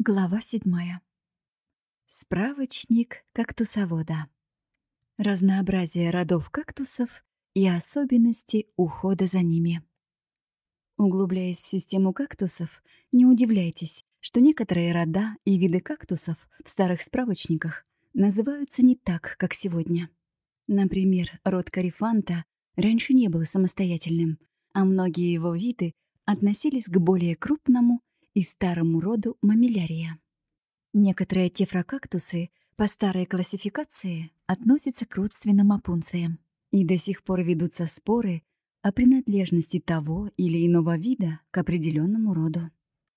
Глава седьмая. Справочник кактусовода. Разнообразие родов кактусов и особенности ухода за ними. Углубляясь в систему кактусов, не удивляйтесь, что некоторые рода и виды кактусов в старых справочниках называются не так, как сегодня. Например, род карифанта раньше не был самостоятельным, а многие его виды относились к более крупному и старому роду мамилярия. Некоторые тефрокактусы по старой классификации относятся к родственным опунциям, и до сих пор ведутся споры о принадлежности того или иного вида к определенному роду.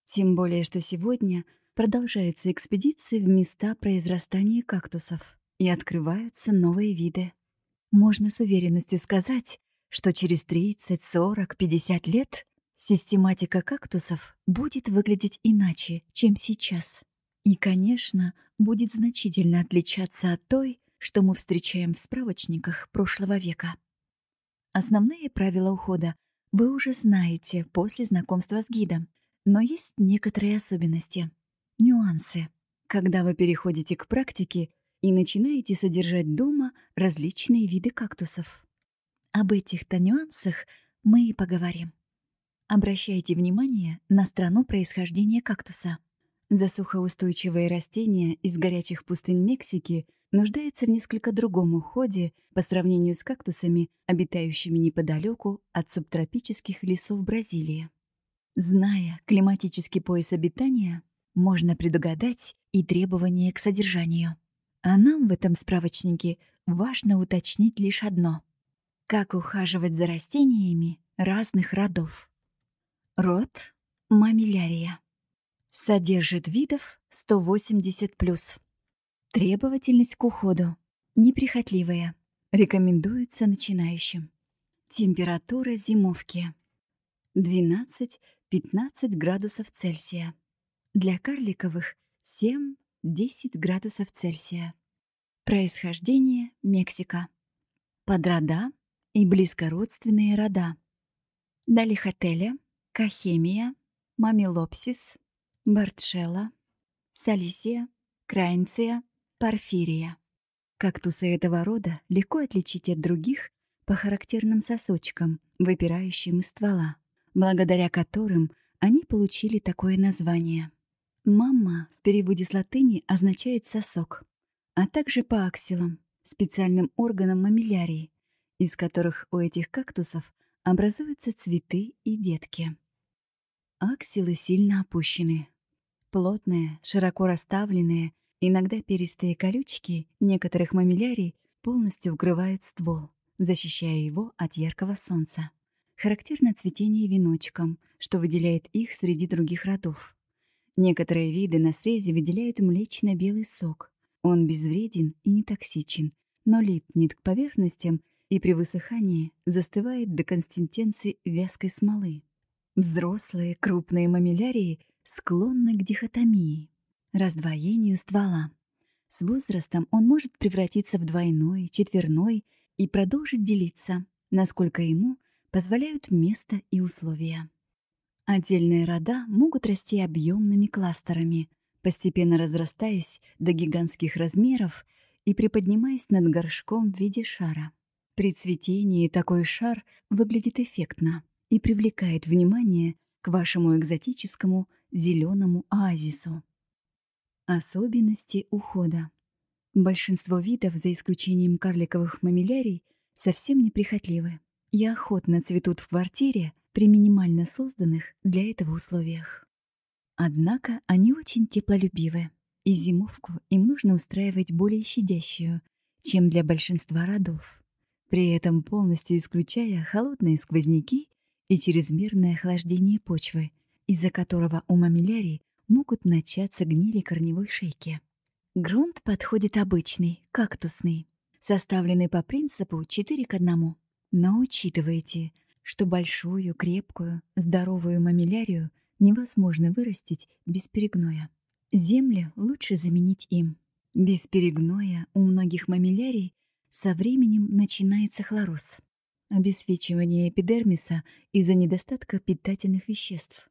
Тем более, что сегодня продолжаются экспедиции в места произрастания кактусов и открываются новые виды. Можно с уверенностью сказать, что через 30, 40, 50 лет систематика кактусов будет выглядеть иначе, чем сейчас. И, конечно, будет значительно отличаться от той, что мы встречаем в справочниках прошлого века. Основные правила ухода вы уже знаете после знакомства с гидом, но есть некоторые особенности, нюансы. Когда вы переходите к практике и начинаете содержать дома различные виды кактусов. Об этих-то нюансах мы и поговорим. Обращайте внимание на страну происхождения кактуса. Засухоустойчивые растения из горячих пустынь Мексики нуждаются в несколько другом уходе по сравнению с кактусами, обитающими неподалеку от субтропических лесов Бразилии. Зная климатический пояс обитания, можно предугадать и требования к содержанию. А нам в этом справочнике важно уточнить лишь одно — как ухаживать за растениями разных родов. Род мамилярия. Содержит видов 180+. Требовательность к уходу. Неприхотливая. Рекомендуется начинающим. Температура зимовки. 12-15 градусов Цельсия. Для карликовых 7-10 градусов Цельсия. Происхождение Мексика. Подрода и близкородственные рода. Далихотеля – Кахемия, Мамилопсис, Бартшелла, Салисия, Крайнция, Порфирия. Кактусы этого рода легко отличить от других по характерным сосочкам, выпирающим из ствола, благодаря которым они получили такое название. «Мамма» в переводе с латыни означает «сосок», а также по аксилам, специальным органам мамилярии, из которых у этих кактусов образуются цветы и детки. Аксилы сильно опущены. Плотные, широко расставленные, иногда перистые колючки некоторых мамилярий полностью укрывают ствол, защищая его от яркого солнца. Характерно цветение веночком, что выделяет их среди других родов. Некоторые виды на срезе выделяют млечно-белый сок. Он безвреден и не токсичен, но липнет к поверхностям и при высыхании застывает до консистенции вязкой смолы. Взрослые крупные мамилярии склонны к дихотомии, раздвоению ствола. С возрастом он может превратиться в двойной, четверной и продолжить делиться, насколько ему позволяют место и условия. Отдельные рода могут расти объемными кластерами, постепенно разрастаясь до гигантских размеров и приподнимаясь над горшком в виде шара. При цветении такой шар выглядит эффектно и привлекает внимание к вашему экзотическому зеленому оазису. Особенности ухода. Большинство видов, за исключением карликовых мамилярий, совсем неприхотливы и охотно цветут в квартире при минимально созданных для этого условиях. Однако они очень теплолюбивы, и зимовку им нужно устраивать более щадящую, чем для большинства родов, при этом полностью исключая холодные сквозняки и чрезмерное охлаждение почвы, из-за которого у мамилярий могут начаться гнили корневой шейки. Грунт подходит обычный, кактусный, составленный по принципу 4 к 1. Но учитывайте, что большую, крепкую, здоровую мамилярию невозможно вырастить без перегноя. Землю лучше заменить им. Без перегноя у многих мамилярий со временем начинается хлороз обесвечивание эпидермиса из-за недостатка питательных веществ.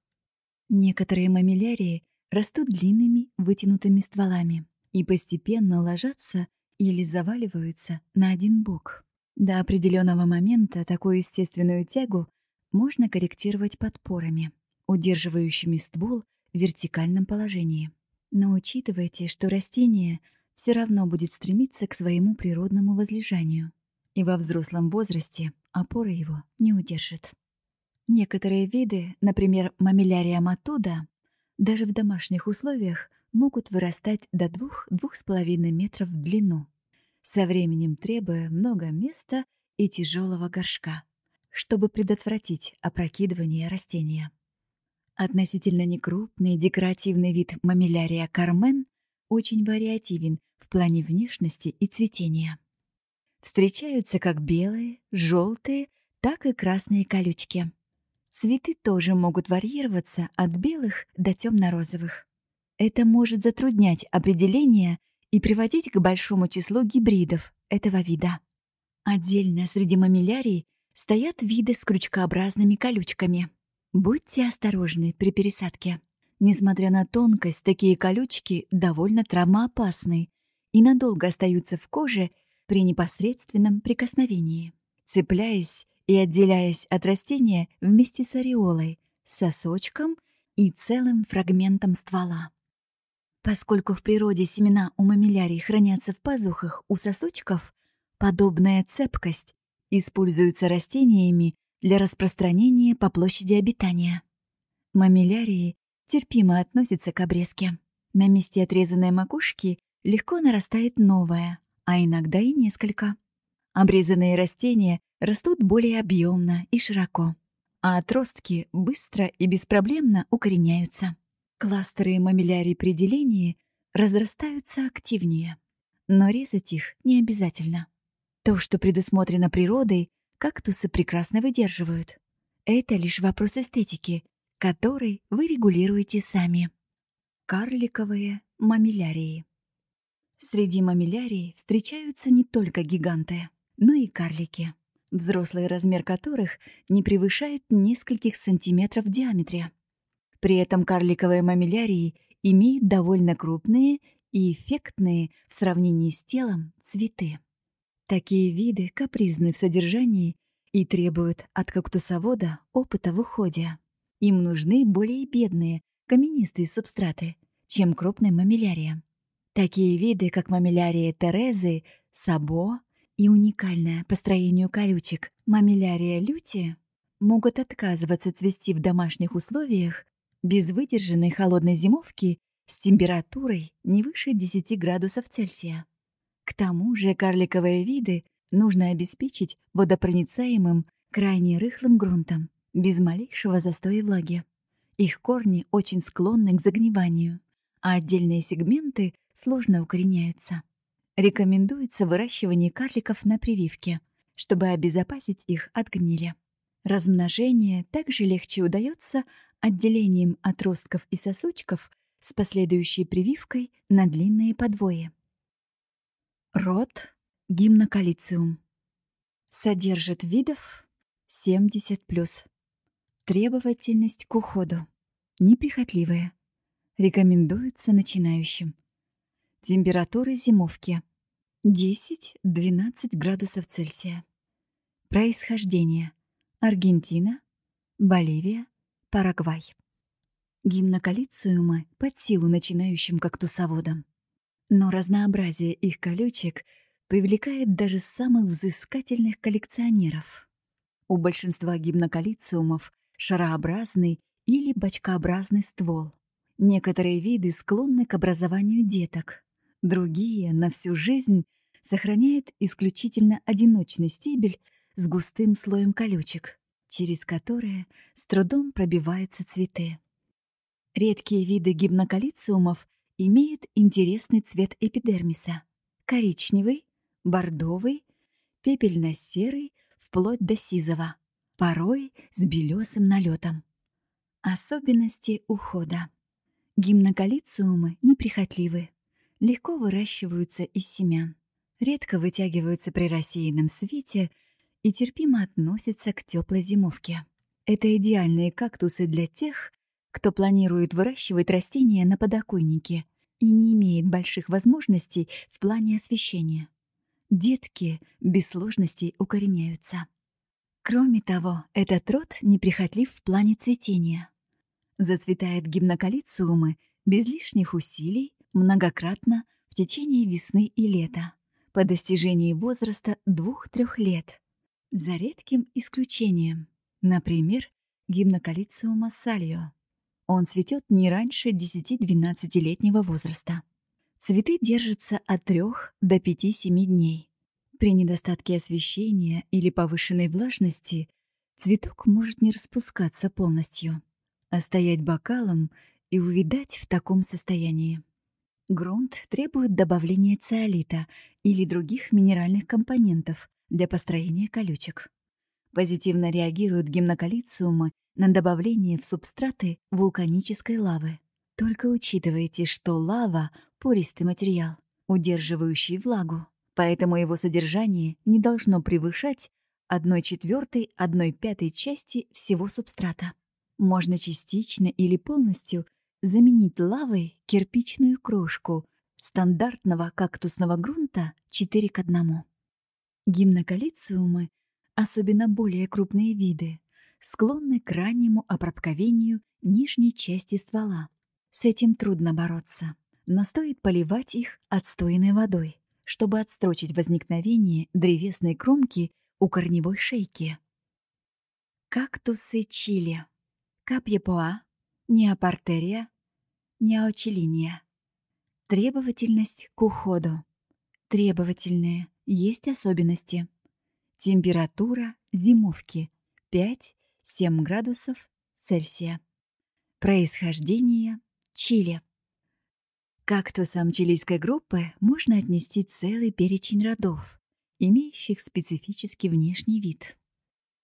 Некоторые мамилярии растут длинными вытянутыми стволами и постепенно ложатся или заваливаются на один бок. До определенного момента такую естественную тягу можно корректировать подпорами, удерживающими ствол в вертикальном положении. Но учитывайте, что растение все равно будет стремиться к своему природному возлежанию, и во взрослом возрасте опора его не удержит. Некоторые виды, например, мамилярия матуда, даже в домашних условиях могут вырастать до 2-2,5 метров в длину, со временем требуя много места и тяжелого горшка, чтобы предотвратить опрокидывание растения. Относительно некрупный декоративный вид мамилярия кармен очень вариативен в плане внешности и цветения. Встречаются как белые, желтые, так и красные колючки. Цветы тоже могут варьироваться от белых до темно-розовых. Это может затруднять определение и приводить к большому числу гибридов этого вида. Отдельно среди мамилярий стоят виды с крючкообразными колючками. Будьте осторожны при пересадке. Несмотря на тонкость, такие колючки довольно травмоопасны и надолго остаются в коже при непосредственном прикосновении. Цепляясь и отделяясь от растения вместе с ореолой, сосочком и целым фрагментом ствола. Поскольку в природе семена у мамилярий хранятся в пазухах у сосочков, подобная цепкость используется растениями для распространения по площади обитания. Мамилярии терпимо относятся к обрезке. На месте отрезанной макушки легко нарастает новая, а иногда и несколько. Обрезанные растения растут более объемно и широко, а отростки быстро и беспроблемно укореняются. Кластеры мамилярий при делении разрастаются активнее, но резать их не обязательно. То, что предусмотрено природой, кактусы прекрасно выдерживают. Это лишь вопрос эстетики, который вы регулируете сами. Карликовые мамилярии. Среди мамилярий встречаются не только гиганты, но и карлики, взрослый размер которых не превышает нескольких сантиметров в диаметре. При этом карликовые мамилярии имеют довольно крупные и эффектные в сравнении с телом цветы. Такие виды капризны в содержании и требуют от кактусовода опыта в уходе. Им нужны более бедные, каменистые субстраты, чем крупная мамилярия. Такие виды, как мамилярия Терезы, Сабо и уникальная по строению колючек мамилярия люти, могут отказываться цвести в домашних условиях без выдержанной холодной зимовки с температурой не выше 10 градусов Цельсия. К тому же карликовые виды нужно обеспечить водопроницаемым, крайне рыхлым грунтом, без малейшего застоя влаги. Их корни очень склонны к загниванию, а отдельные сегменты сложно укореняются. Рекомендуется выращивание карликов на прививке, чтобы обезопасить их от гнили. Размножение также легче удается отделением отростков и сосочков с последующей прививкой на длинные подвои. Род гимнокалициум. Содержит видов 70+. Требовательность к уходу. Неприхотливая. Рекомендуется начинающим. Температура зимовки 10-12 градусов Цельсия. Происхождение. Аргентина, Боливия, Парагвай. Гимнокалициумы под силу начинающим кактусоводам. Но разнообразие их колючек привлекает даже самых взыскательных коллекционеров. У большинства гимнокалициумов шарообразный или бочкообразный ствол. Некоторые виды склонны к образованию деток, другие на всю жизнь сохраняют исключительно одиночный стебель с густым слоем колючек, через которые с трудом пробиваются цветы. Редкие виды гимнокалициумов имеют интересный цвет эпидермиса – коричневый, бордовый, пепельно-серый, вплоть до сизого, порой с белесым налетом. Особенности ухода. Гимнокалициумы неприхотливы, легко выращиваются из семян, редко вытягиваются при рассеянном свете и терпимо относятся к теплой зимовке. Это идеальные кактусы для тех, Кто планирует выращивать растения на подоконнике и не имеет больших возможностей в плане освещения. Детки без сложностей укореняются. Кроме того, этот род неприхотлив в плане цветения. Зацветает гимнокалициумы без лишних усилий многократно в течение весны и лета, по достижении возраста двух-трех лет, за редким исключением, например, гимнокалициума сальо. Он цветет не раньше 10-12-летнего возраста. Цветы держатся от 3 до 5-7 дней. При недостатке освещения или повышенной влажности цветок может не распускаться полностью, а стоять бокалом и увидать в таком состоянии. Грунт требует добавления циолита или других минеральных компонентов для построения колючек. Позитивно реагируют гимнокалициумы на добавление в субстраты вулканической лавы. Только учитывайте, что лава — пористый материал, удерживающий влагу поэтому его содержание не должно превышать 1 четвертой, 1 пятой части всего субстрата. Можно частично или полностью заменить лавой кирпичную крошку стандартного кактусного грунта 4 к 1. Гимнокалициумы, особенно более крупные виды, склонны к раннему опробковению нижней части ствола. С этим трудно бороться, но стоит поливать их отстойной водой чтобы отстрочить возникновение древесной кромки у корневой шейки. Кактусы чили. Капьепоа, неопартерия, неочелиния. Требовательность к уходу. Требовательные. Есть особенности. Температура зимовки 5-7 градусов Цельсия. Происхождение Чили. кактусам чилийской группы можно отнести целый перечень родов, имеющих специфический внешний вид.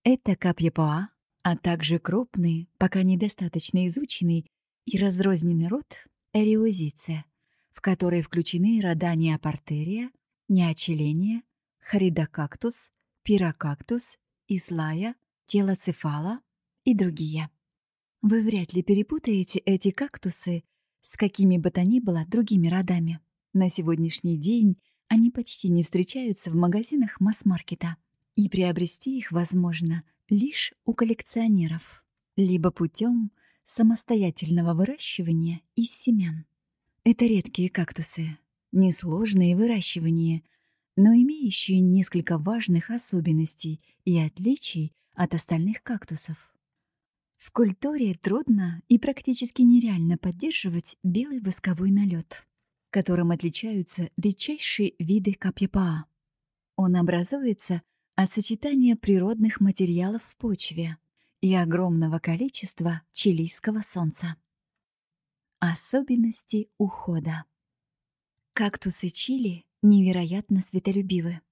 Это капьепоа, а также крупный, пока недостаточно изученный и разрозненный род эриозиция, в который включены рода неопартерия, неочеления, харидокактус, пирокактус, ислая, телоцефала и другие. Вы вряд ли перепутаете эти кактусы с какими бы то ни было другими родами. На сегодняшний день они почти не встречаются в магазинах масс-маркета, и приобрести их возможно лишь у коллекционеров, либо путем самостоятельного выращивания из семян. Это редкие кактусы, несложные в выращивании, но имеющие несколько важных особенностей и отличий от остальных кактусов. В культуре трудно и практически нереально поддерживать белый восковой налет, которым отличаются редчайшие виды капьепаа. Он образуется от сочетания природных материалов в почве и огромного количества чилийского солнца. Особенности ухода. Кактусы чили невероятно светолюбивы.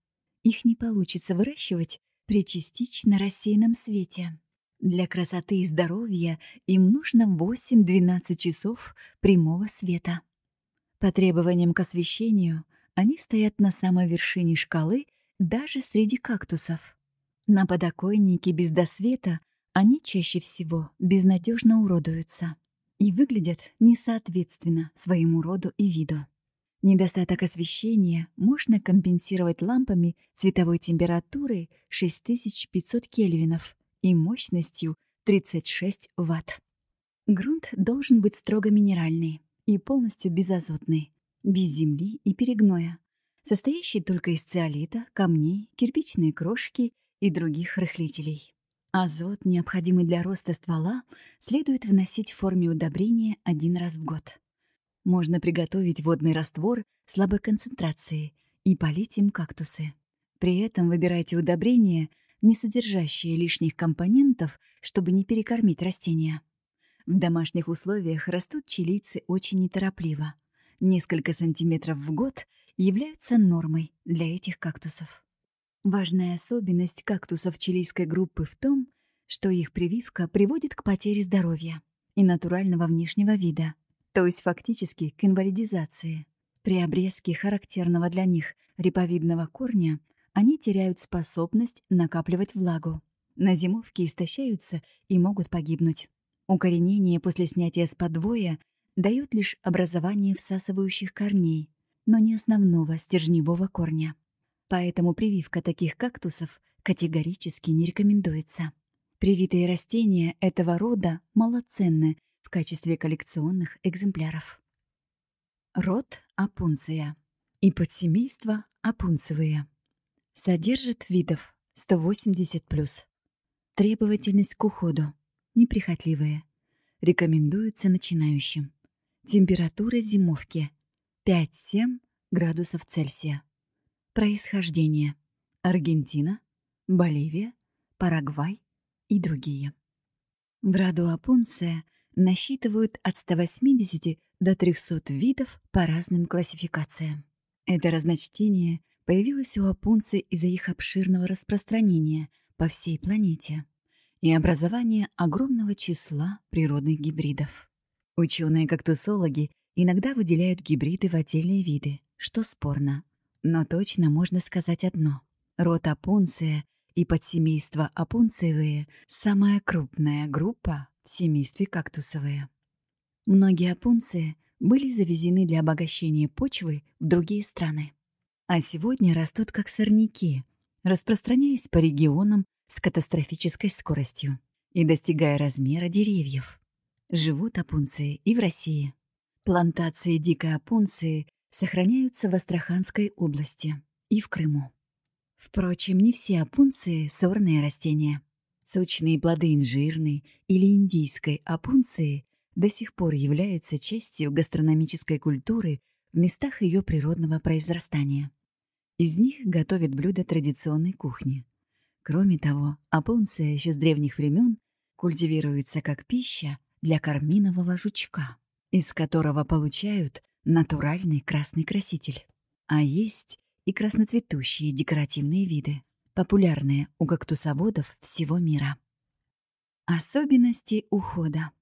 Их не получится выращивать при частично рассеянном свете. Для красоты и здоровья им нужно 8-12 часов прямого света. По требованиям к освещению они стоят на самой вершине шкалы даже среди кактусов. На подоконнике без досвета они чаще всего безнадежно уродуются и выглядят несоответственно своему роду и виду. Недостаток освещения можно компенсировать лампами цветовой температуры 6500 кельвинов и мощностью 36 Вт. Грунт должен быть строго минеральный и полностью безазотный, без земли и перегноя, состоящий только из циолита, камней, кирпичной крошки и других рыхлителей. Азот, необходимый для роста ствола, следует вносить в форме удобрения один раз в год. Можно приготовить водный раствор слабой концентрации и полить им кактусы. При этом выбирайте удобрения – не содержащие лишних компонентов, чтобы не перекормить растения. В домашних условиях растут чилийцы очень неторопливо. Несколько сантиметров в год являются нормой для этих кактусов. Важная особенность кактусов чилийской группы в том, что их прививка приводит к потере здоровья и натурального внешнего вида, то есть фактически к инвалидизации. При обрезке характерного для них реповидного корня они теряют способность накапливать влагу. На зимовке истощаются и могут погибнуть. Укоренение после снятия с подвоя дает лишь образование всасывающих корней, но не основного стержневого корня. Поэтому прививка таких кактусов категорически не рекомендуется. Привитые растения этого рода малоценны в качестве коллекционных экземпляров. Род Апунция и подсемейство Апунцевые. Содержит видов 180+. Требовательность к уходу. Неприхотливая. Рекомендуется начинающим. Температура зимовки 5-7 градусов Цельсия. Происхождение. Аргентина, Боливия, Парагвай и другие. В роду Апунция насчитывают от 180 до 300 видов по разным классификациям. Это разночтение появилось у апунций из-за их обширного распространения по всей планете и образования огромного числа природных гибридов. Ученые-кактусологи иногда выделяют гибриды в отдельные виды, что спорно. Но точно можно сказать одно. Род апунция и подсемейство апунциевые – самая крупная группа в семействе кактусовые. Многие опунции были завезены для обогащения почвы в другие страны. А сегодня растут как сорняки, распространяясь по регионам с катастрофической скоростью и достигая размера деревьев. Живут опунции и в России. Плантации дикой опунции сохраняются в Астраханской области и в Крыму. Впрочем, не все опунции — сорные растения. Сочные плоды инжирной или индийской опунции до сих пор являются частью гастрономической культуры в местах ее природного произрастания. Из них готовят блюда традиционной кухни. Кроме того, опунция еще с древних времен культивируется как пища для карминового жучка, из которого получают натуральный красный краситель. А есть и красноцветущие декоративные виды популярные у кактусоводов всего мира. Особенности ухода.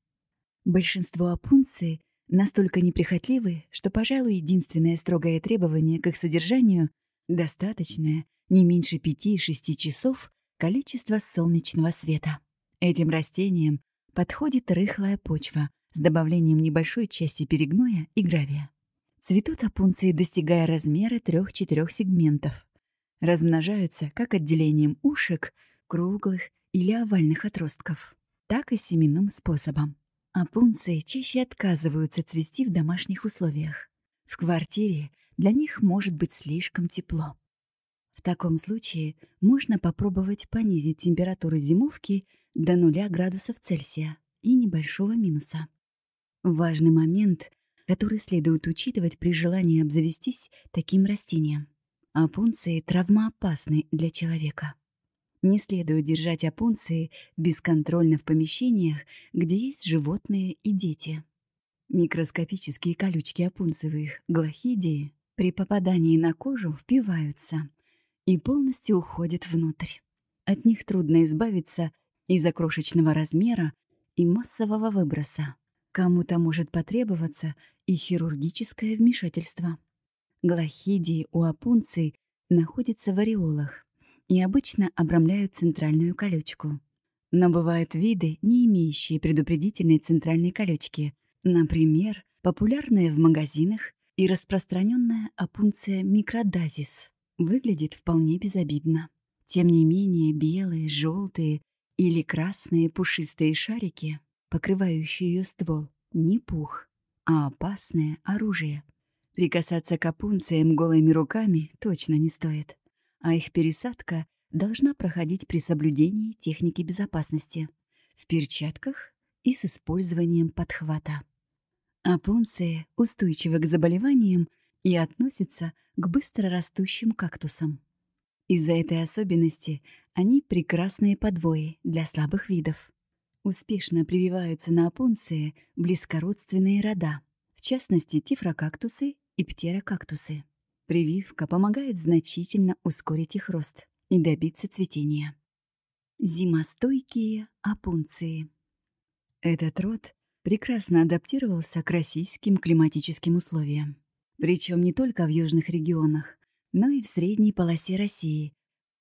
Большинство опунций настолько неприхотливы, что, пожалуй, единственное строгое требование к их содержанию — достаточное, не меньше 5-6 часов, количество солнечного света. Этим растениям подходит рыхлая почва с добавлением небольшой части перегноя и гравия. Цветут опунции, достигая размера 3-4 сегментов, размножаются как отделением ушек, круглых или овальных отростков, так и семенным способом. Опунции чаще отказываются цвести в домашних условиях. В квартире для них может быть слишком тепло. В таком случае можно попробовать понизить температуру зимовки до 0 градусов Цельсия и небольшого минуса. Важный момент, который следует учитывать при желании обзавестись таким растением. Опунции травмоопасны для человека. Не следует держать опунции бесконтрольно в помещениях, где есть животные и дети. Микроскопические колючки опунцевых глохидии при попадании на кожу впиваются и полностью уходят внутрь. От них трудно избавиться из-за крошечного размера и массового выброса. Кому-то может потребоваться и хирургическое вмешательство. Глохидии у опунций находятся в ореолах и обычно обрамляют центральную колючку. Но бывают виды, не имеющие предупредительной центральной колючки, например, популярная в магазинах и распространенная опунция микродазис. Выглядит вполне безобидно. Тем не менее, белые, желтые или красные пушистые шарики, покрывающие ее ствол, не пух, а опасное оружие. Прикасаться к опунциям голыми руками точно не стоит, а их пересадка должна проходить при соблюдении техники безопасности, в перчатках и с использованием подхвата. Опунции устойчивы к заболеваниям и относятся к быстрорастущим кактусам. Из-за этой особенности они прекрасные подвои для слабых видов. Успешно прививаются на опунции близкородственные рода, в частности тифрокактусы и птерокактусы. Прививка помогает значительно ускорить их рост и добиться цветения. Зимостойкие опунции. Этот род прекрасно адаптировался к российским климатическим условиям. Причем не только в южных регионах, но и в средней полосе России.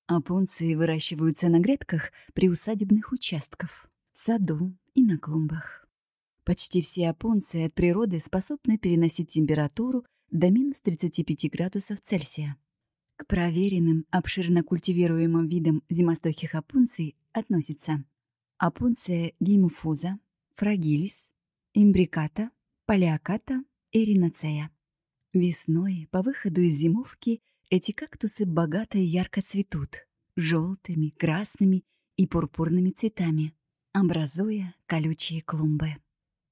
Опунции выращиваются на грядках при усадебных участках, в саду и на клумбах. Почти все опунции от природы способны переносить температуру до минус 35 градусов Цельсия. К проверенным, обширно культивируемым видам зимостойких опунций относятся опунция гимуфуза, фрагилис, имбриката, палеоката риноцея. Весной, по выходу из зимовки, эти кактусы богато и ярко цветут, желтыми, красными и пурпурными цветами, образуя колючие клумбы.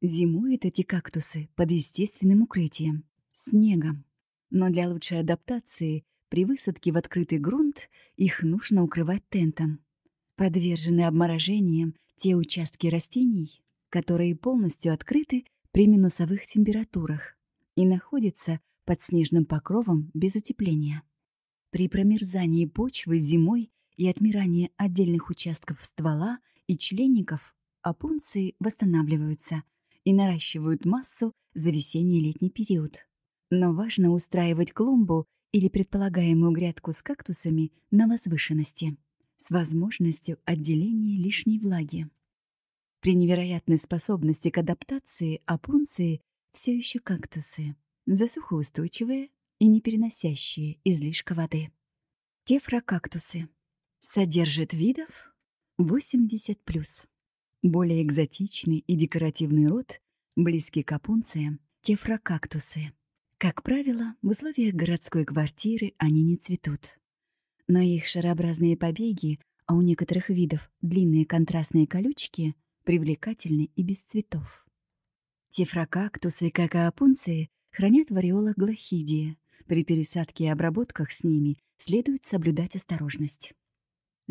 Зимуют эти кактусы под естественным укрытием – снегом. Но для лучшей адаптации при высадке в открытый грунт их нужно укрывать тентом. Подвержены обморожениям те участки растений, которые полностью открыты при минусовых температурах и находятся под снежным покровом без утепления. При промерзании почвы зимой и отмирании отдельных участков ствола и членников опунции восстанавливаются и наращивают массу за весенний-летний период. Но важно устраивать клумбу или предполагаемую грядку с кактусами на возвышенности с возможностью отделения лишней влаги. При невероятной способности к адаптации опунции все еще кактусы засухоустойчивые и не переносящие излишка воды. Тефрокактусы. Содержит видов 80+. Более экзотичный и декоративный род, близкий к опунциям, тефрокактусы. Как правило, в условиях городской квартиры они не цветут. Но их шарообразные побеги, а у некоторых видов длинные контрастные колючки, привлекательны и без цветов. Тефрокактусы, как и опунции, хранят в ореолах глохидия. При пересадке и обработках с ними следует соблюдать осторожность.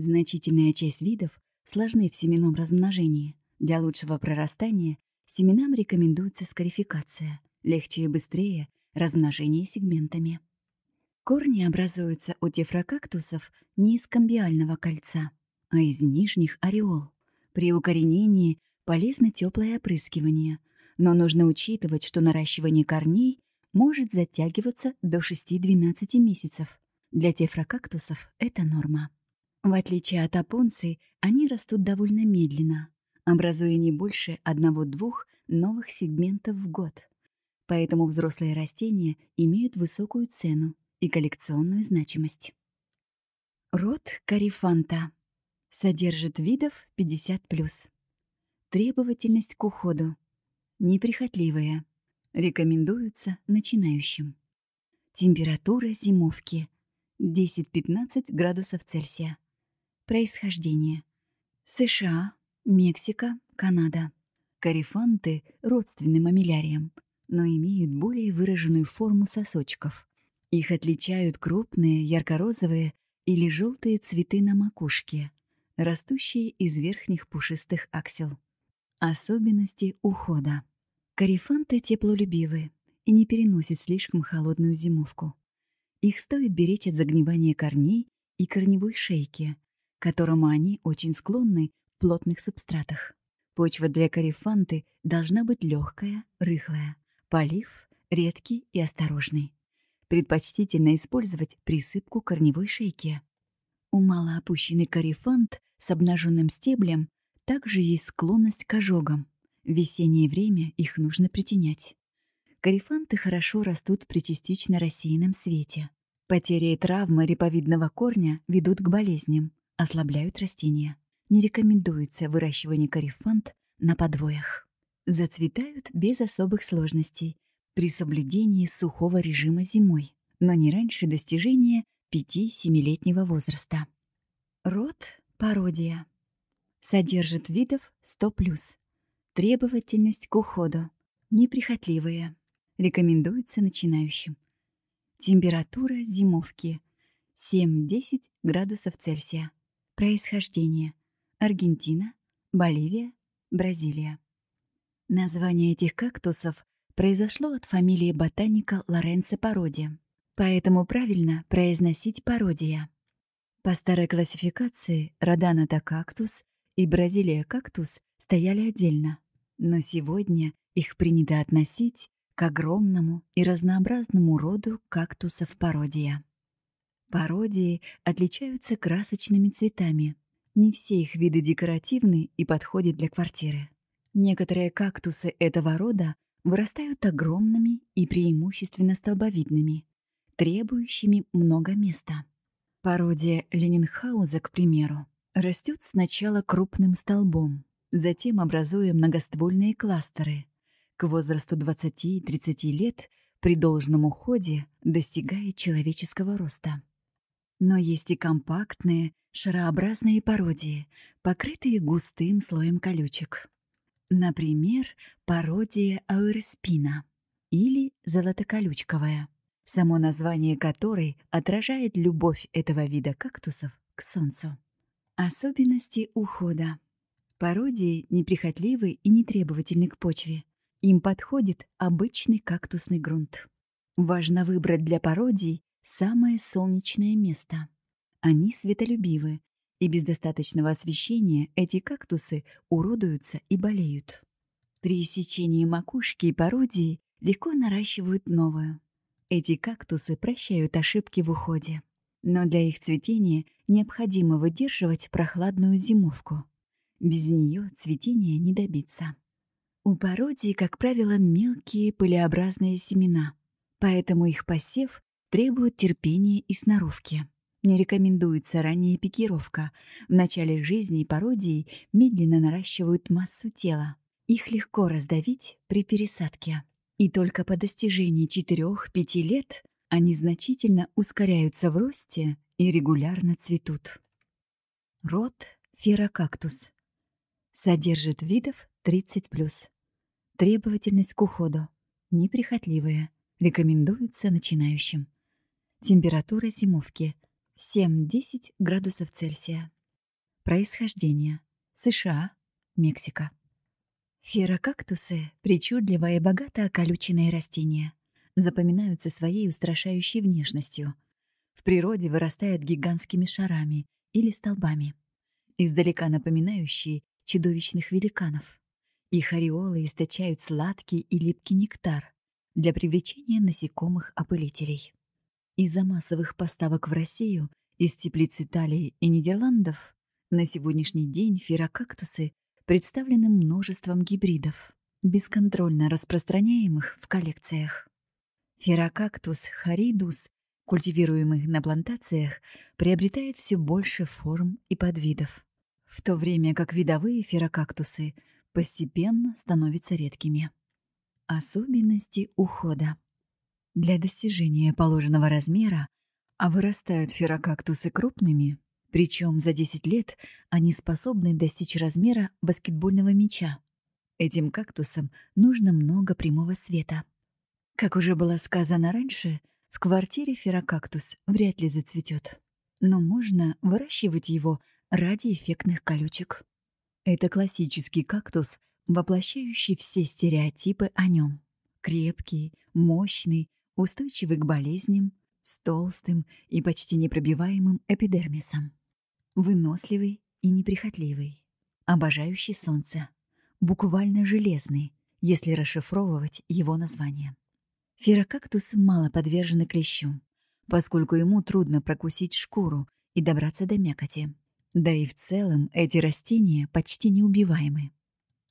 Значительная часть видов сложны в семенном размножении. Для лучшего прорастания семенам рекомендуется скарификация, легче и быстрее размножение сегментами. Корни образуются у тефрокактусов не из камбиального кольца, а из нижних ореол. При укоренении полезно теплое опрыскивание – но нужно учитывать, что наращивание корней может затягиваться до 6-12 месяцев. Для тефрокактусов это норма. В отличие от апонций, они растут довольно медленно, образуя не больше одного-двух новых сегментов в год. Поэтому взрослые растения имеют высокую цену и коллекционную значимость. Род карифанта. Содержит видов 50+. Требовательность к уходу неприхотливая. Рекомендуется начинающим. Температура зимовки 10-15 градусов Цельсия. Происхождение. США, Мексика, Канада. Карифанты родственны мамиляриям, но имеют более выраженную форму сосочков. Их отличают крупные, ярко-розовые или желтые цветы на макушке, растущие из верхних пушистых аксел. Особенности ухода. Карифанты теплолюбивые и не переносят слишком холодную зимовку. Их стоит беречь от загнивания корней и корневой шейки, которому они очень склонны в плотных субстратах. Почва для карифанты должна быть легкая, рыхлая, полив редкий и осторожный. Предпочтительно использовать присыпку корневой шейки. У малоопущенный карифант с обнаженным стеблем также есть склонность к ожогам. В весеннее время их нужно притенять. Карифанты хорошо растут при частично рассеянном свете. Потери и травмы реповидного корня ведут к болезням, ослабляют растения. Не рекомендуется выращивание карифант на подвоях. Зацветают без особых сложностей при соблюдении сухого режима зимой, но не раньше достижения 5-7-летнего возраста. Род – пародия. Содержит видов 100+. Требовательность к уходу. Неприхотливая. Рекомендуется начинающим. Температура зимовки. 7-10 градусов Цельсия. Происхождение. Аргентина, Боливия, Бразилия. Название этих кактусов произошло от фамилии ботаника Лоренцо Пароди, поэтому правильно произносить пародия. По старой классификации Роданата кактус и Бразилия кактус стояли отдельно, но сегодня их принято относить к огромному и разнообразному роду кактусов пародия. Пародии отличаются красочными цветами. Не все их виды декоративны и подходят для квартиры. Некоторые кактусы этого рода вырастают огромными и преимущественно столбовидными, требующими много места. Пародия Ленинхауза, к примеру, растет сначала крупным столбом, затем образуя многоствольные кластеры. К возрасту 20-30 лет при должном уходе достигает человеческого роста. Но есть и компактные, шарообразные пародии, покрытые густым слоем колючек. Например, пародия ауреспина или золотоколючковая, само название которой отражает любовь этого вида кактусов к солнцу. Особенности ухода. Пародии неприхотливы и нетребовательны к почве. Им подходит обычный кактусный грунт. Важно выбрать для пародий самое солнечное место. Они светолюбивы, и без достаточного освещения эти кактусы уродуются и болеют. При иссечении макушки и пародии легко наращивают новую. Эти кактусы прощают ошибки в уходе. Но для их цветения необходимо выдерживать прохладную зимовку. Без нее цветения не добиться. У пародии, как правило, мелкие пылеобразные семена, поэтому их посев требует терпения и сноровки. Не рекомендуется ранняя пикировка. В начале жизни пародии медленно наращивают массу тела. Их легко раздавить при пересадке. И только по достижении 4-5 лет они значительно ускоряются в росте и регулярно цветут. Род ферокактус. Содержит видов 30+. Требовательность к уходу. Неприхотливая. Рекомендуется начинающим. Температура зимовки 7-10 градусов Цельсия. Происхождение. США, Мексика. Ферокактусы – причудливое и богато околюченные растения. Запоминаются своей устрашающей внешностью. В природе вырастают гигантскими шарами или столбами, издалека напоминающие чудовищных великанов. Их ореолы источают сладкий и липкий нектар для привлечения насекомых-опылителей. Из-за массовых поставок в Россию из теплиц Италии и Нидерландов на сегодняшний день ферокактусы представлены множеством гибридов, бесконтрольно распространяемых в коллекциях. Ферокактус харидус, культивируемый на плантациях, приобретает все больше форм и подвидов, в то время как видовые ферокактусы постепенно становятся редкими. Особенности ухода. Для достижения положенного размера, а вырастают ферокактусы крупными, причем за 10 лет они способны достичь размера баскетбольного мяча. Этим кактусам нужно много прямого света. Как уже было сказано раньше, в квартире ферокактус вряд ли зацветет. Но можно выращивать его ради эффектных колючек. Это классический кактус, воплощающий все стереотипы о нем. Крепкий, мощный, устойчивый к болезням, с толстым и почти непробиваемым эпидермисом. Выносливый и неприхотливый, обожающий солнце, буквально железный, если расшифровывать его название. Ферокактус мало подвержены клещу, поскольку ему трудно прокусить шкуру и добраться до мякоти. Да и в целом эти растения почти неубиваемы.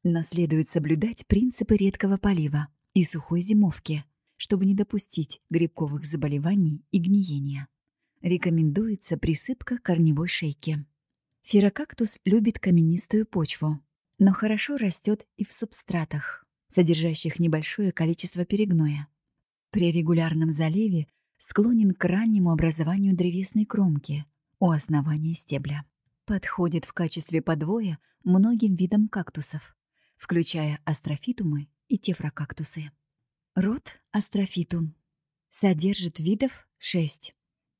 Наследует соблюдать принципы редкого полива и сухой зимовки – чтобы не допустить грибковых заболеваний и гниения. Рекомендуется присыпка корневой шейки. Ферокактус любит каменистую почву, но хорошо растет и в субстратах, содержащих небольшое количество перегноя. При регулярном заливе склонен к раннему образованию древесной кромки у основания стебля. Подходит в качестве подвоя многим видам кактусов, включая астрофитумы и тефрокактусы. Род астрофитум. Содержит видов 6.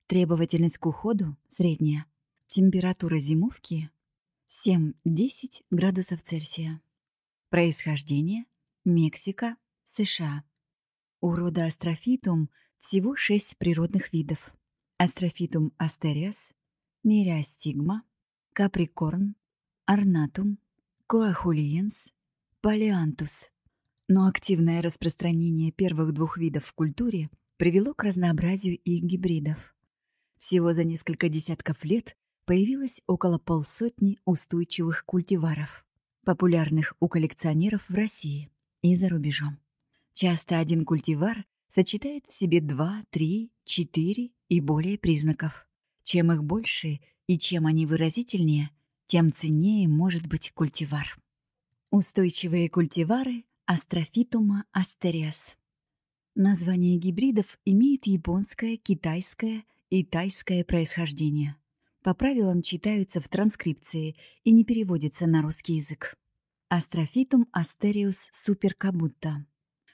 Требовательность к уходу средняя. Температура зимовки 7-10 градусов Цельсия. Происхождение Мексика, США. У рода астрофитум всего 6 природных видов. Астрофитум астериас, мириостигма, каприкорн, орнатум, коахулиенс, палеантус но активное распространение первых двух видов в культуре привело к разнообразию их гибридов. Всего за несколько десятков лет появилось около полсотни устойчивых культиваров. популярных у коллекционеров в России и за рубежом. Часто один культивар сочетает в себе два, три, четыре и более признаков. Чем их больше и чем они выразительнее, тем ценнее может быть культивар. Устойчивые культивары Астрофитума астериас. Название гибридов имеет японское, китайское и тайское происхождение. По правилам читаются в транскрипции и не переводятся на русский язык. Астрофитум астериус суперкабуто.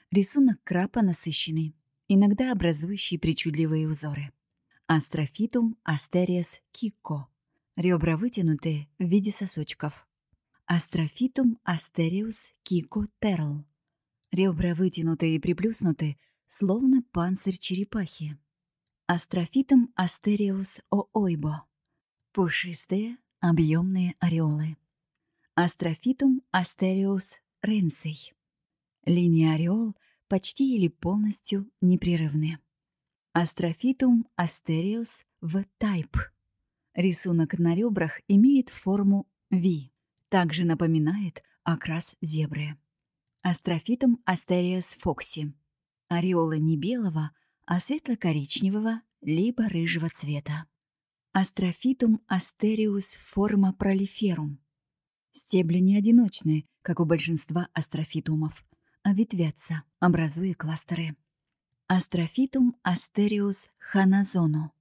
Рисунок крапа насыщенный, иногда образующий причудливые узоры. Астрофитум астериас кико. Ребра вытянутые в виде сосочков. Астрофитум астериус кико turtle. Ребра вытянутые и приплюснуты, словно панцирь черепахи. Астрофитум астериус оойбо. Пушистые, объемные ореолы. Астрофитум астериус ренсей. Линии ореол почти или полностью непрерывны. Астрофитум астериус V type. Рисунок на ребрах имеет форму V. Также напоминает окрас зебры. Астрофитум астериус foxy. Ореолы не белого, а светло-коричневого либо рыжего цвета. Астрофитум астериус форма пролиферум. Стебли не одиночные, как у большинства астрофитумов, а ветвятся, образуя кластеры. Астрофитум астериус ханазоно.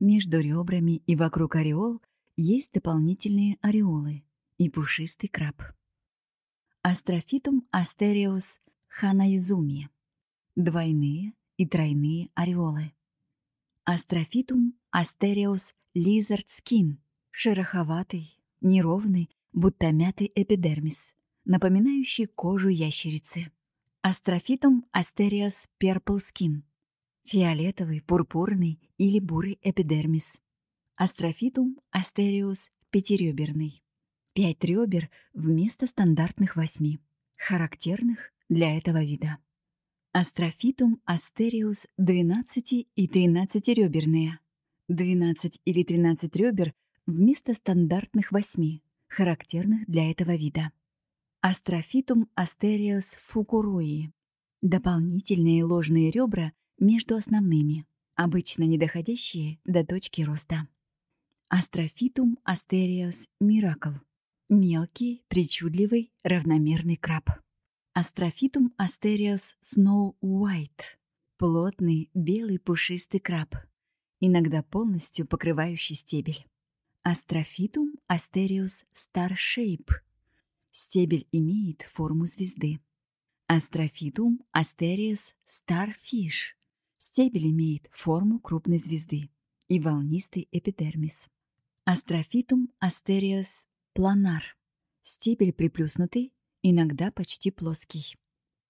Между ребрами и вокруг ореол есть дополнительные ореолы и пушистый крап. Астрофитум астериус ханаизуми. Двойные и тройные ореолы. Астрофитум астериус lizard skin. Шероховатый, неровный, будто мятый эпидермис, напоминающий кожу ящерицы. Астрофитум астериус purple skin. Фиолетовый, пурпурный или бурый эпидермис. Астрофитум астериус пятиреберный. Пять ребер вместо стандартных восьми, характерных для этого вида. Астрофитум астериус 12 и 13 реберные. 12 или 13 ребер вместо стандартных 8, характерных для этого вида. Астрофитум астериус фукуруи. Дополнительные ложные ребра между основными, обычно не доходящие до точки роста. Астрофитум астериус miracle. Мелкий, причудливый, равномерный крап. Астрофитум астериус snow white. Плотный, белый пушистый крап, иногда полностью покрывающий стебель. Астрофитум астериус shape. Стебель имеет форму звезды. Астрофитум астериус starfish. Стебель имеет форму крупной звезды и волнистый эпидермис. Астрофитум астериус planar. Стебель приплюснутый, иногда почти плоский.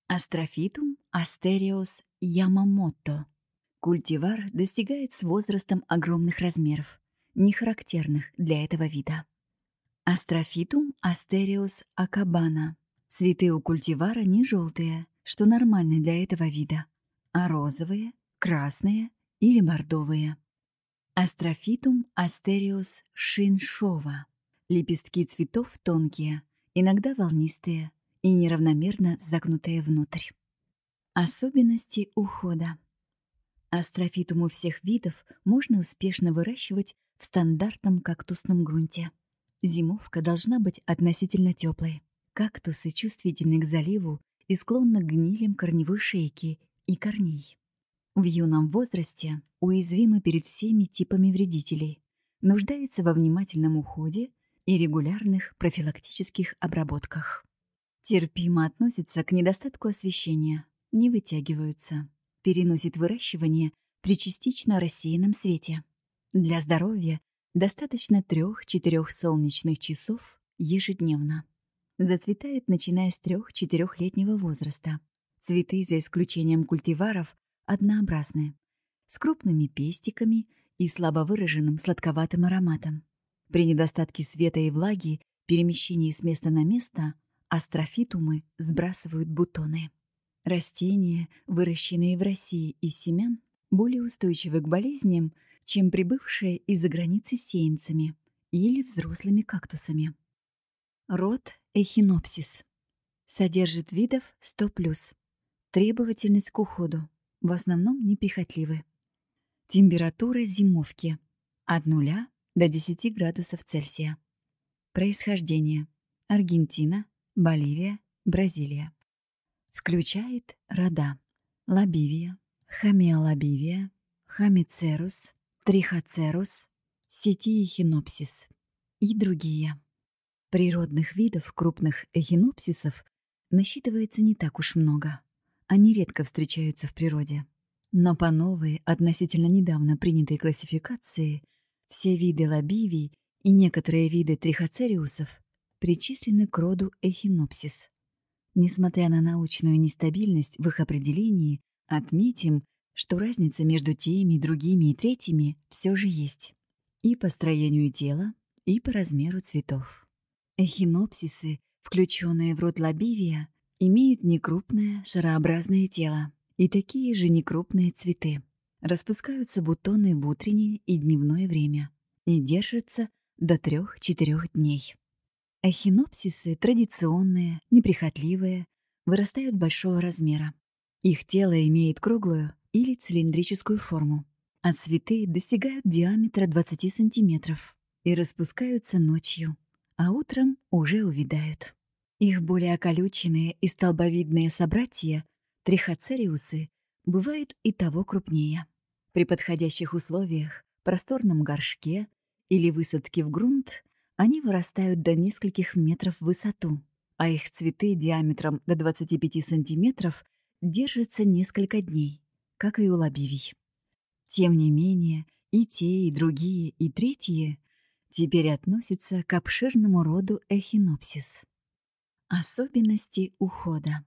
Астрофитум астериус ямамото. Культивар достигает с возрастом огромных размеров, не характерных для этого вида. Астрофитум астериус акабана. Цветы у культивара не желтые, что нормально для этого вида, а розовые, красные или бордовые. Астрофитум астериус шиншова. Лепестки цветов тонкие, иногда волнистые и неравномерно загнутые внутрь. Особенности ухода. Астрофитумы всех видов можно успешно выращивать в стандартном кактусном грунте. Зимовка должна быть относительно теплой. Кактусы чувствительны к заливу и склонны к гнилям корневой шейки и корней. В юном возрасте уязвимы перед всеми типами вредителей, нуждаются во внимательном уходе и регулярных профилактических обработках. Терпимо относятся к недостатку освещения, не вытягиваются, переносит выращивание при частично рассеянном свете. Для здоровья достаточно 3-4 солнечных часов ежедневно. Зацветают, начиная с 3-4-летнего возраста. Цветы, за исключением культиваров, однообразны, с крупными пестиками и слабо выраженным сладковатым ароматом. При недостатке света и влаги, перемещении с места на место, астрофитумы сбрасывают бутоны. Растения, выращенные в России из семян, более устойчивы к болезням, чем прибывшие из-за границы сеянцами или взрослыми кактусами. Род Эхинопсис. Содержит видов 100+. Требовательность к уходу. В основном неприхотливы. Температура зимовки. От 0 до 10 градусов Цельсия. Происхождение. Аргентина, Боливия, Бразилия. Включает рода. Лабивия, Хамеолабивия, Хамицерус, Трихоцерус, Сетиехинопсис и другие. Природных видов крупных эхинопсисов насчитывается не так уж много. Они редко встречаются в природе. Но по новой, относительно недавно принятой классификации, все виды лабивий и некоторые виды трихоцериусов причислены к роду эхинопсис. Несмотря на научную нестабильность в их определении, отметим, что разница между теми, другими и третьими все же есть. И по строению тела, и по размеру цветов. Эхинопсисы, включенные в род лабивия, имеют некрупное шарообразное тело и такие же некрупные цветы. Распускаются бутоны в утреннее и дневное время и держатся до 3-4 дней. Эхинопсисы традиционные, неприхотливые, вырастают большого размера. Их тело имеет круглую или цилиндрическую форму, а цветы достигают диаметра 20 сантиметров и распускаются ночью, а утром уже увядают. Их более околюченные и столбовидные собратья, трихоцериусы, бывают и того крупнее. При подходящих условиях, просторном горшке или высадке в грунт, они вырастают до нескольких метров в высоту, а их цветы диаметром до 25 сантиметров держатся несколько дней, как и у лобивий. Тем не менее, и те, и другие, и третьи теперь относится к обширному роду эхинопсис. Особенности ухода.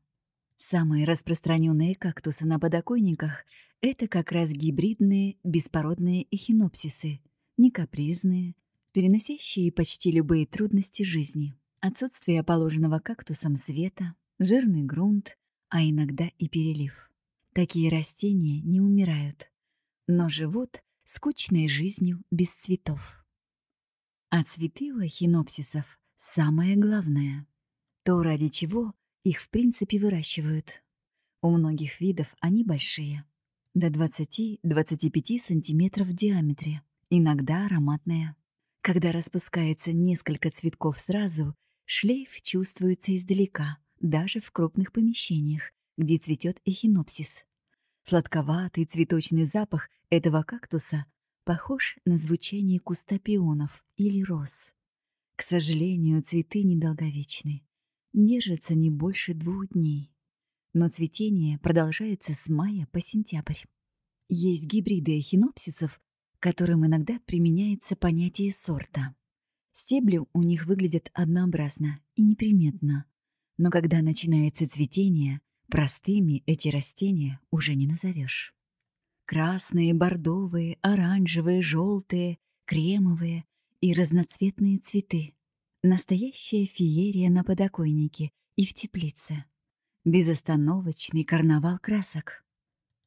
Самые распространенные кактусы на подоконниках – это как раз гибридные беспородные эхинопсисы, не капризные, переносящие почти любые трудности жизни. Отсутствие положенного кактусом света, жирный грунт, а иногда и перелив. Такие растения не умирают, но живут скучной жизнью без цветов. А цветы у эхинопсисов – самое главное. То, ради чего их в принципе выращивают. У многих видов они большие. До 20-25 сантиметров в диаметре. Иногда ароматные. Когда распускается несколько цветков сразу, шлейф чувствуется издалека, даже в крупных помещениях, где цветет эхинопсис. Сладковатый цветочный запах этого кактуса похож на звучание куста пионов или роз. К сожалению, цветы недолговечны. Держатся не больше двух дней. Но цветение продолжается с мая по сентябрь. Есть гибриды эхинопсисов, которым иногда применяется понятие сорта. Стебли у них выглядят однообразно и неприметно. Но когда начинается цветение, простыми эти растения уже не назовешь. Красные, бордовые, оранжевые, желтые, кремовые и разноцветные цветы. Настоящая феерия на подоконнике и в теплице. Безостановочный карнавал красок.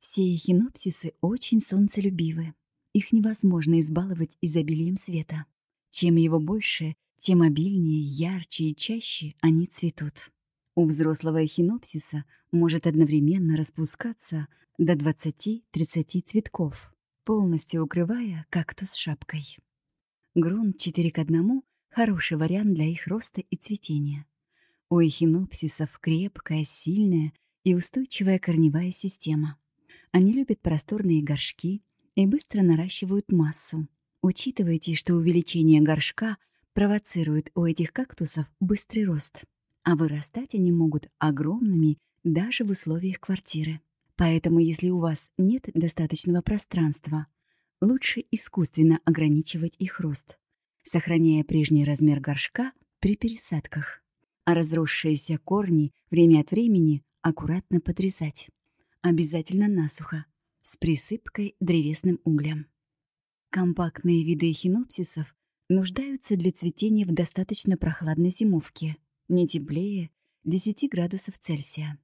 Все эхинопсисы очень солнцелюбивы. Их невозможно избаловать изобилием света. Чем его больше, тем обильнее, ярче и чаще они цветут. У взрослого эхинопсиса может одновременно распускаться до 20-30 цветков, полностью укрывая кактус шапкой. Грунт 4 к 1 – хороший вариант для их роста и цветения. У эхинопсисов крепкая, сильная и устойчивая корневая система. Они любят просторные горшки и быстро наращивают массу. Учитывайте, что увеличение горшка провоцирует у этих кактусов быстрый рост, а вырастать они могут огромными даже в условиях квартиры. Поэтому, если у вас нет достаточного пространства, лучше искусственно ограничивать их рост, сохраняя прежний размер горшка при пересадках, а разросшиеся корни время от времени аккуратно подрезать. Обязательно насухо, с присыпкой древесным углем. Компактные виды эхинопсисов нуждаются для цветения в достаточно прохладной зимовке, не теплее 10 градусов Цельсия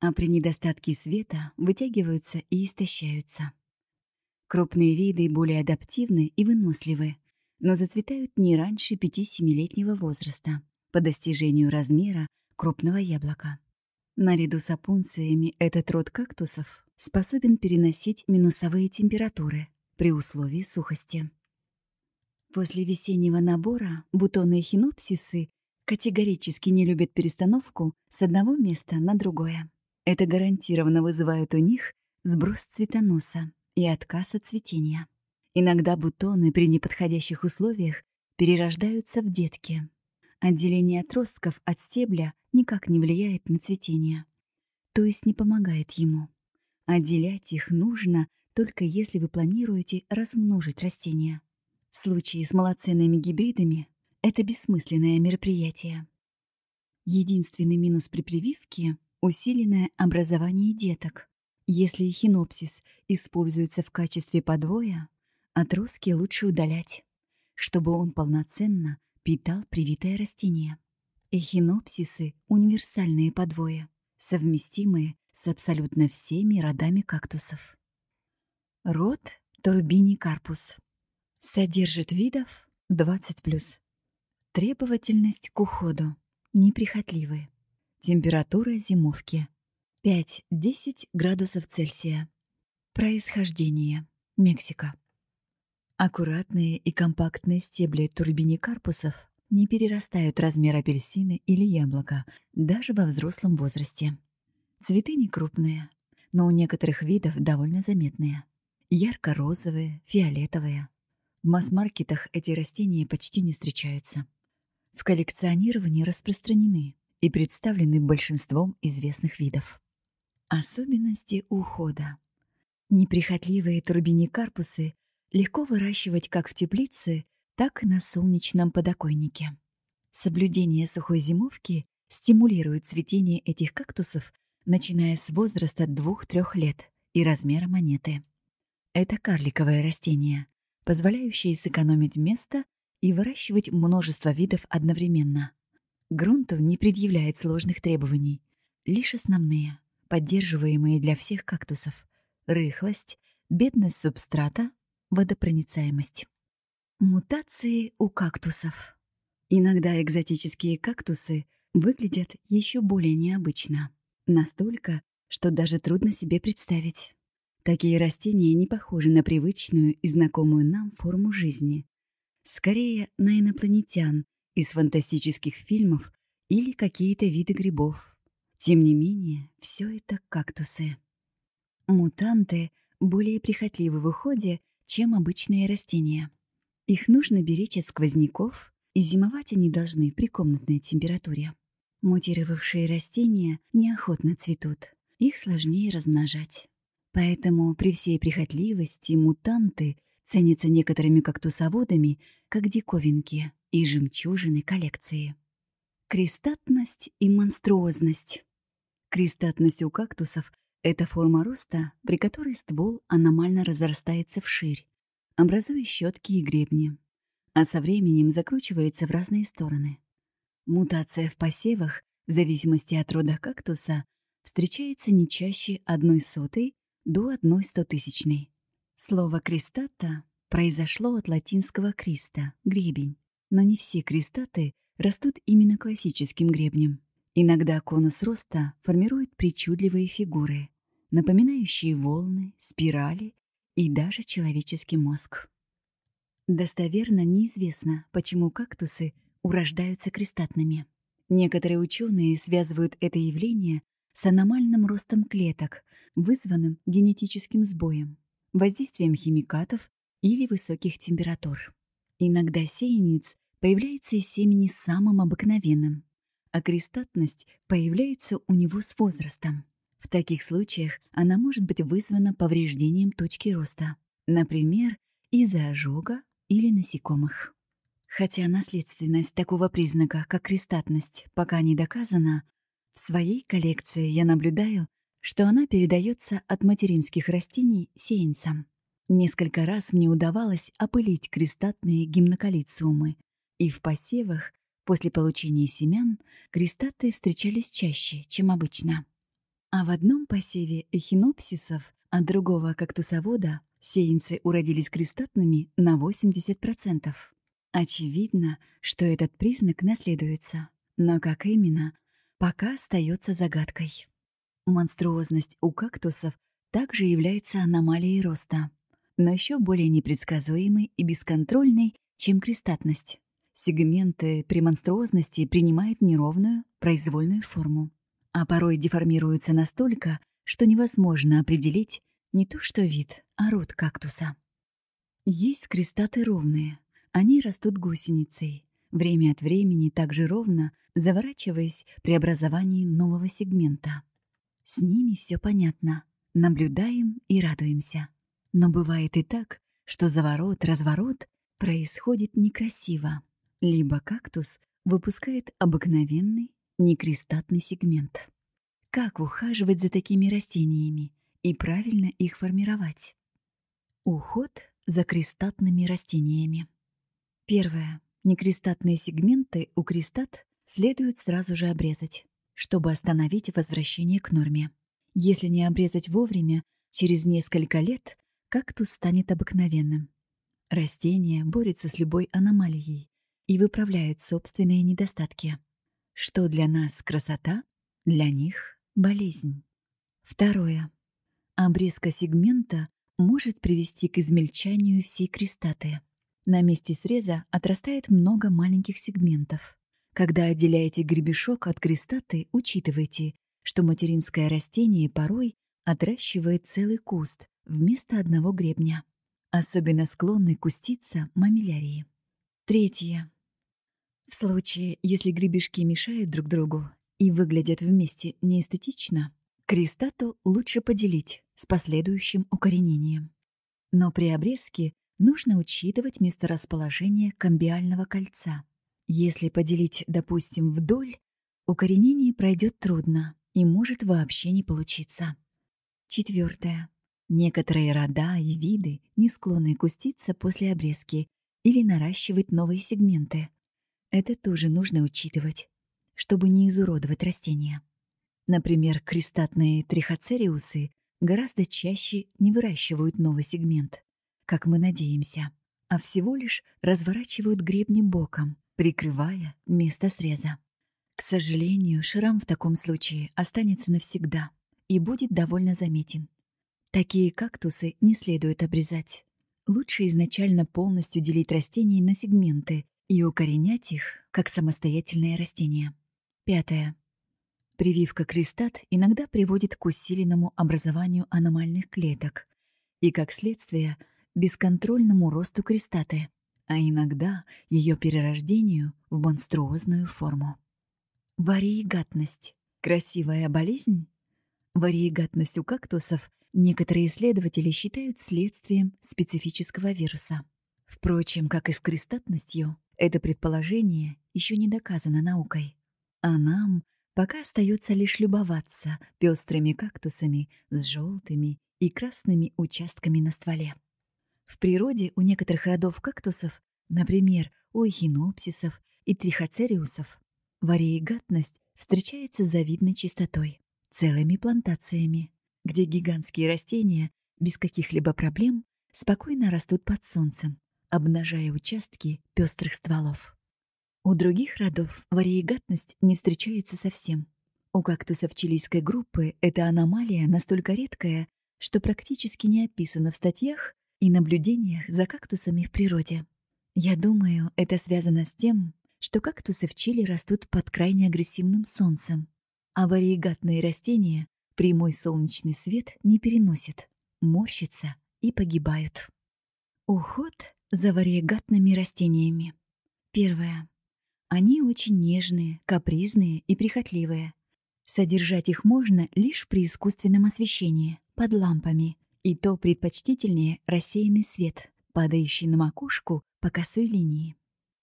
а при недостатке света вытягиваются и истощаются. Крупные виды более адаптивны и выносливы, но зацветают не раньше 5-7-летнего возраста, по достижению размера крупного яблока. Наряду с опунциями этот род кактусов способен переносить минусовые температуры при условии сухости. После весеннего набора бутоны хинопсисы категорически не любят перестановку с одного места на другое. Это гарантированно вызывает у них сброс цветоноса и отказ от цветения. Иногда бутоны при неподходящих условиях перерождаются в детки. Отделение отростков от стебля никак не влияет на цветение, то есть не помогает ему. Отделять их нужно только если вы планируете размножить растения. В случае с малоценными гибридами это бессмысленное мероприятие. Единственный минус при прививке – усиленное образование деток. Если эхинопсис используется в качестве подвоя, отростки лучше удалять, чтобы он полноценно питал привитое растение. Эхинопсисы – универсальные подвои, совместимые с абсолютно всеми родами кактусов. Род Турбини-карпус. Содержит видов 20+. Требовательность к уходу. Неприхотливые. Температура зимовки. 5-10 градусов Цельсия. Происхождение. Мексика. Аккуратные и компактные стебли турбини-карпусов не перерастают размер апельсина или яблока даже во взрослом возрасте. Цветы не крупные, но у некоторых видов довольно заметные. Ярко-розовые, фиолетовые. В масс-маркетах эти растения почти не встречаются. В коллекционировании распространены и представлены большинством известных видов. Особенности ухода. Неприхотливые турбини-карпусы легко выращивать как в теплице, так и на солнечном подоконнике. Соблюдение сухой зимовки стимулирует цветение этих кактусов, начиная с возраста 2-3 лет и размера монеты. Это карликовое растение, позволяющее сэкономить место и выращивать множество видов одновременно. Грунту не предъявляет сложных требований, лишь основные, поддерживаемые для всех кактусов – рыхлость, бедность субстрата, водопроницаемость. Мутации у кактусов. Иногда экзотические кактусы выглядят еще более необычно. Настолько, что даже трудно себе представить. Такие растения не похожи на привычную и знакомую нам форму жизни. Скорее, на инопланетян из фантастических фильмов или какие-то виды грибов. Тем не менее, все это кактусы. Мутанты более прихотливы в уходе, чем обычные растения. Их нужно беречь от сквозняков, и зимовать они должны при комнатной температуре. Мутировавшие растения неохотно цветут, их сложнее размножать. Поэтому при всей прихотливости мутанты ценятся некоторыми кактусоводами как диковинки и жемчужины коллекции. Крестатность и монструозность. Крестатность у кактусов – это форма роста, при которой ствол аномально разрастается вширь, образуя щетки и гребни, а со временем закручивается в разные стороны. Мутация в посевах, в зависимости от рода кактуса, встречается не чаще одной сотой до одной стотысячной. Слово «крестата» произошло от латинского «криста» — гребень, но не все крестаты растут именно классическим гребнем. Иногда конус роста формирует причудливые фигуры, напоминающие волны, спирали и даже человеческий мозг. Достоверно неизвестно, почему кактусы урождаются крестатными. Некоторые ученые связывают это явление с аномальным ростом клеток, вызванным генетическим сбоем, воздействием химикатов или высоких температур. Иногда сеянец появляется из семени самым обыкновенным, а крестатность появляется у него с возрастом. В таких случаях она может быть вызвана повреждением точки роста, например, из-за ожога или насекомых. Хотя наследственность такого признака, как крестатность, пока не доказана, в своей коллекции я наблюдаю, что она передается от материнских растений сеянцам. Несколько раз мне удавалось опылить крестатные гимнокалициумы, и в посевах после получения семян крестаты встречались чаще, чем обычно. А в одном посеве эхинопсисов от другого кактусовода сеянцы уродились крестатными на 80%. Очевидно, что этот признак наследуется, Но как именно, пока остается загадкой. Монструозность у кактусов также является аномалией роста, но еще более непредсказуемой и бесконтрольной, чем крестатность. Сегменты при монструозности принимают неровную, произвольную форму, а порой деформируются настолько, что невозможно определить не то что вид, а род кактуса. Есть крестаты ровные. Они растут гусеницей, время от времени также ровно заворачиваясь при образовании нового сегмента. С ними все понятно. Наблюдаем и радуемся. Но бывает и так, что заворот-разворот происходит некрасиво. Либо кактус выпускает обыкновенный некрестатный сегмент. Как ухаживать за такими растениями и правильно их формировать? Уход за крестатными растениями. Первое. Некрестатные сегменты у крестат следует сразу же обрезать, чтобы остановить возвращение к норме. Если не обрезать вовремя, через несколько лет кактус станет обыкновенным. Растение борется с любой аномалией и выправляет собственные недостатки. Что для нас красота, для них болезнь. Второе. Обрезка сегмента может привести к измельчанию всей крестаты. На месте среза отрастает много маленьких сегментов. Когда отделяете гребешок от крестаты, учитывайте, что материнское растение порой отращивает целый куст вместо одного гребня. Особенно склонны куститься мамилярии. Третье. В случае, если гребешки мешают друг другу и выглядят вместе неэстетично, крестату лучше поделить с последующим укоренением. Но при обрезке нужно учитывать месторасположение камбиального кольца. Если поделить, допустим, вдоль, укоренение пройдет трудно и может вообще не получиться. Четвертое. Некоторые рода и виды не склонны куститься после обрезки или наращивать новые сегменты. Это тоже нужно учитывать, чтобы не изуродовать растения. Например, крестатные трихоцериусы гораздо чаще не выращивают новый сегмент, как мы надеемся, а всего лишь разворачивают гребни боком, прикрывая место среза. К сожалению, шрам в таком случае останется навсегда и будет довольно заметен. Такие кактусы не следует обрезать. Лучше изначально полностью делить растения на сегменты и укоренять их как самостоятельные растения. Пятое. Прививка крестат иногда приводит к усиленному образованию аномальных клеток и, как следствие, бесконтрольному росту крестаты, а иногда ее перерождению в монструозную форму. Вариегатность. Красивая болезнь? Вариегатность у кактусов некоторые исследователи считают следствием специфического вируса. Впрочем, как и с крестатностью, это предположение еще не доказано наукой. А нам пока остается лишь любоваться пестрыми кактусами с желтыми и красными участками на стволе. В природе у некоторых родов кактусов, например, у эхинопсисов и трихоцериусов, вариегатность встречается с завидной частотой, целыми плантациями, где гигантские растения без каких-либо проблем спокойно растут под солнцем, обнажая участки пестрых стволов. У других родов вариегатность не встречается совсем. У кактусов чилийской группы эта аномалия настолько редкая, что практически не описана в статьях и наблюдениях за кактусами в природе. Я думаю, это связано с тем, что кактусы в Чили растут под крайне агрессивным солнцем, а вариегатные растения прямой солнечный свет не переносят, морщатся и погибают. Уход за вариегатными растениями. Первое. Они очень нежные, капризные и прихотливые. Содержать их можно лишь при искусственном освещении, под лампами, и то предпочтительнее рассеянный свет, падающий на макушку по косой линии.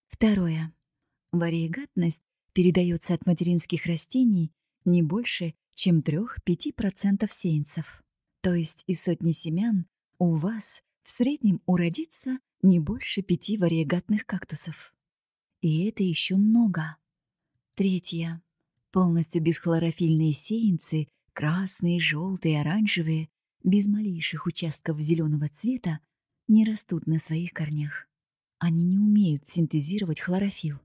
Второе. Вариегатность передается от материнских растений не больше, чем 3-5% сеянцев. То есть из сотни семян у вас в среднем уродится не больше пяти вариегатных кактусов. И это еще много. Третье. Полностью бесхлорофильные сеянцы, красные, желтые, оранжевые, без малейших участков зеленого цвета, не растут на своих корнях. Они не умеют синтезировать хлорофилл.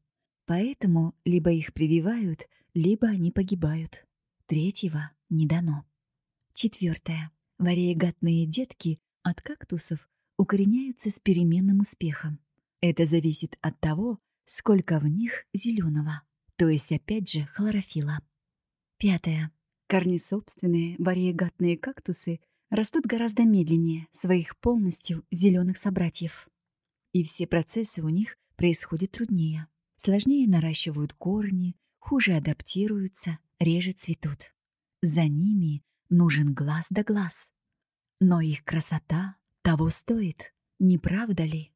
Поэтому либо их прививают, либо они погибают. Третьего не дано. Четвертое. Вариегатные детки от кактусов укореняются с переменным успехом. Это зависит от того, сколько в них зеленого, то есть опять же хлорофила. Пятое. Корнесобственные вариегатные кактусы растут гораздо медленнее своих полностью зеленых собратьев. И все процессы у них происходят труднее. Сложнее наращивают корни, хуже адаптируются, реже цветут. За ними нужен глаз да глаз. Но их красота того стоит, не правда ли?